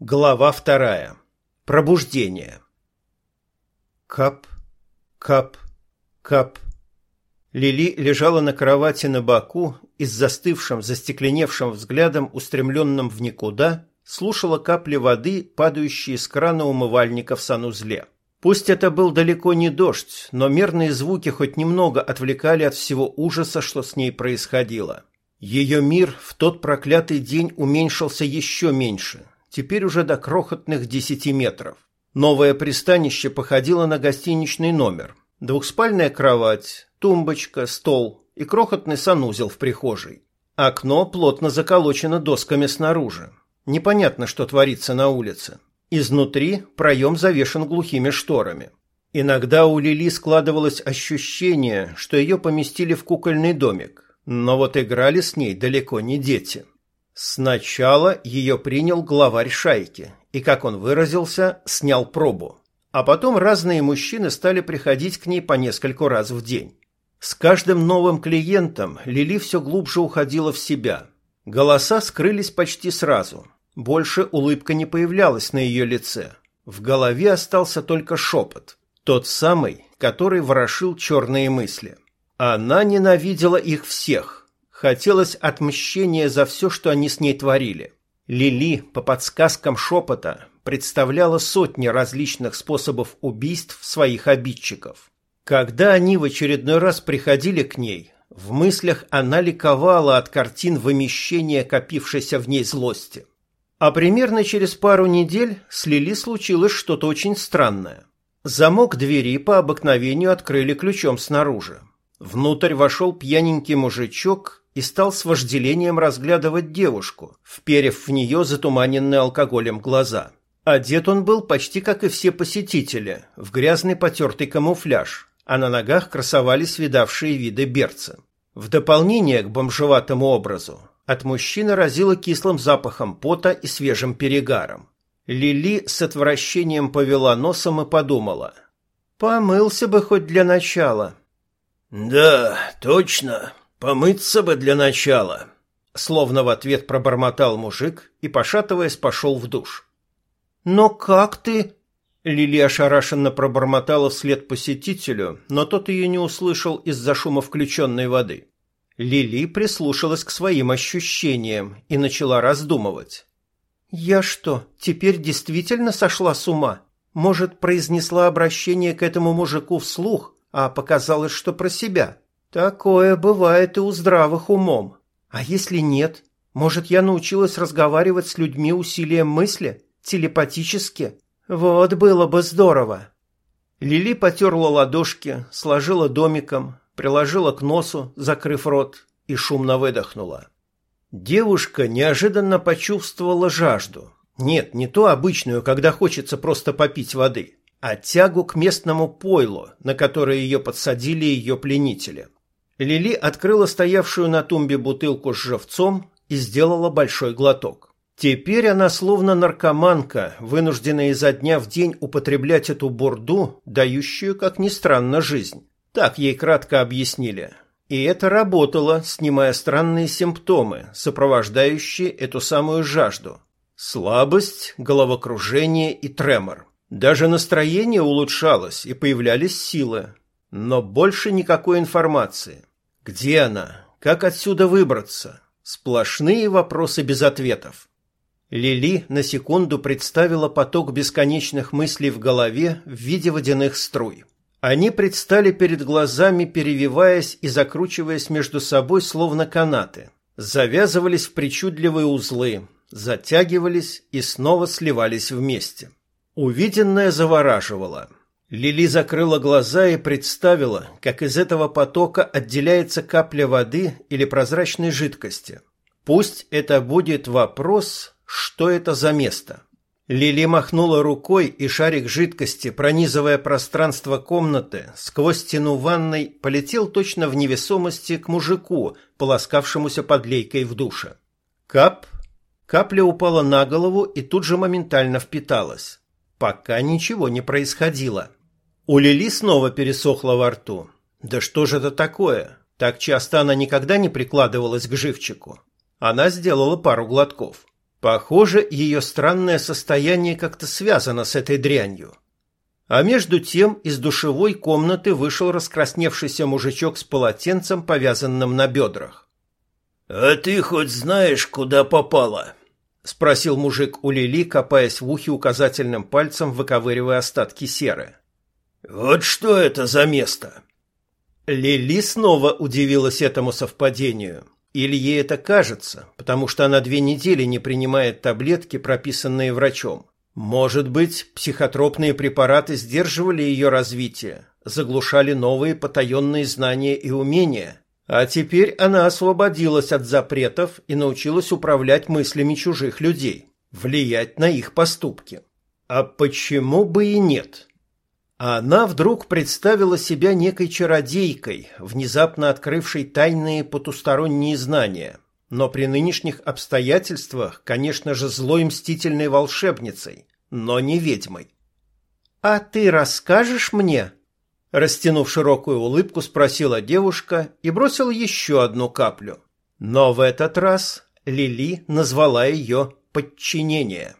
Глава вторая. Пробуждение. Кап, кап, кап. Лили лежала на кровати на боку и с застывшим, застекленевшим взглядом, устремленным в никуда, слушала капли воды, падающие с крана умывальника в санузле. Пусть это был далеко не дождь, но мерные звуки хоть немного отвлекали от всего ужаса, что с ней происходило. Ее мир в тот проклятый день уменьшился еще меньше, теперь уже до крохотных десяти метров. Новое пристанище походило на гостиничный номер. Двухспальная кровать, тумбочка, стол и крохотный санузел в прихожей. Окно плотно заколочено досками снаружи. Непонятно, что творится на улице. Изнутри проем завешен глухими шторами. Иногда у Лили складывалось ощущение, что ее поместили в кукольный домик, но вот играли с ней далеко не дети. Сначала ее принял главарь шайки и, как он выразился, снял пробу. А потом разные мужчины стали приходить к ней по нескольку раз в день. С каждым новым клиентом Лили все глубже уходила в себя. Голоса скрылись почти сразу – больше улыбка не появлялась на ее лице. В голове остался только шепот. Тот самый, который ворошил черные мысли. Она ненавидела их всех. Хотелось отмщения за все, что они с ней творили. Лили, по подсказкам шепота, представляла сотни различных способов убийств своих обидчиков. Когда они в очередной раз приходили к ней, в мыслях она ликовала от картин вымещения копившейся в ней злости. А примерно через пару недель с Лили случилось что-то очень странное. Замок двери по обыкновению открыли ключом снаружи. Внутрь вошел пьяненький мужичок и стал с вожделением разглядывать девушку, вперев в нее затуманенные алкоголем глаза. Одет он был почти как и все посетители, в грязный потертый камуфляж, а на ногах красовались видавшие виды берцы. В дополнение к бомжеватому образу от мужчины разило кислым запахом пота и свежим перегаром. Лили с отвращением повела носом и подумала. «Помылся бы хоть для начала». «Да, точно. Помыться бы для начала», — словно в ответ пробормотал мужик и, пошатываясь, пошел в душ. «Но как ты...» Лили ошарашенно пробормотала вслед посетителю, но тот ее не услышал из-за шума включенной воды. Лили прислушалась к своим ощущениям и начала раздумывать. «Я что, теперь действительно сошла с ума? Может, произнесла обращение к этому мужику вслух, а показалось, что про себя? Такое бывает и у здравых умом. А если нет? Может, я научилась разговаривать с людьми усилием мысли, телепатически? Вот было бы здорово!» Лили потерла ладошки, сложила домиком, приложила к носу, закрыв рот, и шумно выдохнула. Девушка неожиданно почувствовала жажду. Нет, не ту обычную, когда хочется просто попить воды, а тягу к местному пойлу, на которое ее подсадили ее пленители. Лили открыла стоявшую на тумбе бутылку с живцом и сделала большой глоток. Теперь она словно наркоманка, вынужденная изо дня в день употреблять эту бурду, дающую, как ни странно, жизнь. Так ей кратко объяснили. И это работало, снимая странные симптомы, сопровождающие эту самую жажду. Слабость, головокружение и тремор. Даже настроение улучшалось и появлялись силы. Но больше никакой информации. Где она? Как отсюда выбраться? Сплошные вопросы без ответов. Лили на секунду представила поток бесконечных мыслей в голове в виде водяных струй. Они предстали перед глазами, перевиваясь и закручиваясь между собой, словно канаты. Завязывались в причудливые узлы, затягивались и снова сливались вместе. Увиденное завораживало. Лили закрыла глаза и представила, как из этого потока отделяется капля воды или прозрачной жидкости. Пусть это будет вопрос, что это за место. Лили махнула рукой, и шарик жидкости, пронизывая пространство комнаты, сквозь стену ванной, полетел точно в невесомости к мужику, полоскавшемуся под лейкой в душе. Кап! Капля упала на голову и тут же моментально впиталась. Пока ничего не происходило. У Лили снова пересохло во рту. Да что же это такое? Так часто она никогда не прикладывалась к живчику. Она сделала пару глотков. Похоже, ее странное состояние как-то связано с этой дрянью. А между тем из душевой комнаты вышел раскрасневшийся мужичок с полотенцем, повязанным на бедрах. «А ты хоть знаешь, куда попала?» — спросил мужик у Лили, копаясь в ухе указательным пальцем, выковыривая остатки серы. «Вот что это за место?» Лили снова удивилась этому совпадению. Или ей это кажется, потому что она две недели не принимает таблетки, прописанные врачом. Может быть, психотропные препараты сдерживали ее развитие, заглушали новые потаенные знания и умения, а теперь она освободилась от запретов и научилась управлять мыслями чужих людей, влиять на их поступки. А почему бы и нет? Она вдруг представила себя некой чародейкой, внезапно открывшей тайные потусторонние знания, но при нынешних обстоятельствах, конечно же, злой мстительной волшебницей, но не ведьмой. «А ты расскажешь мне?» Растянув широкую улыбку, спросила девушка и бросила еще одну каплю. Но в этот раз Лили назвала ее «подчинение».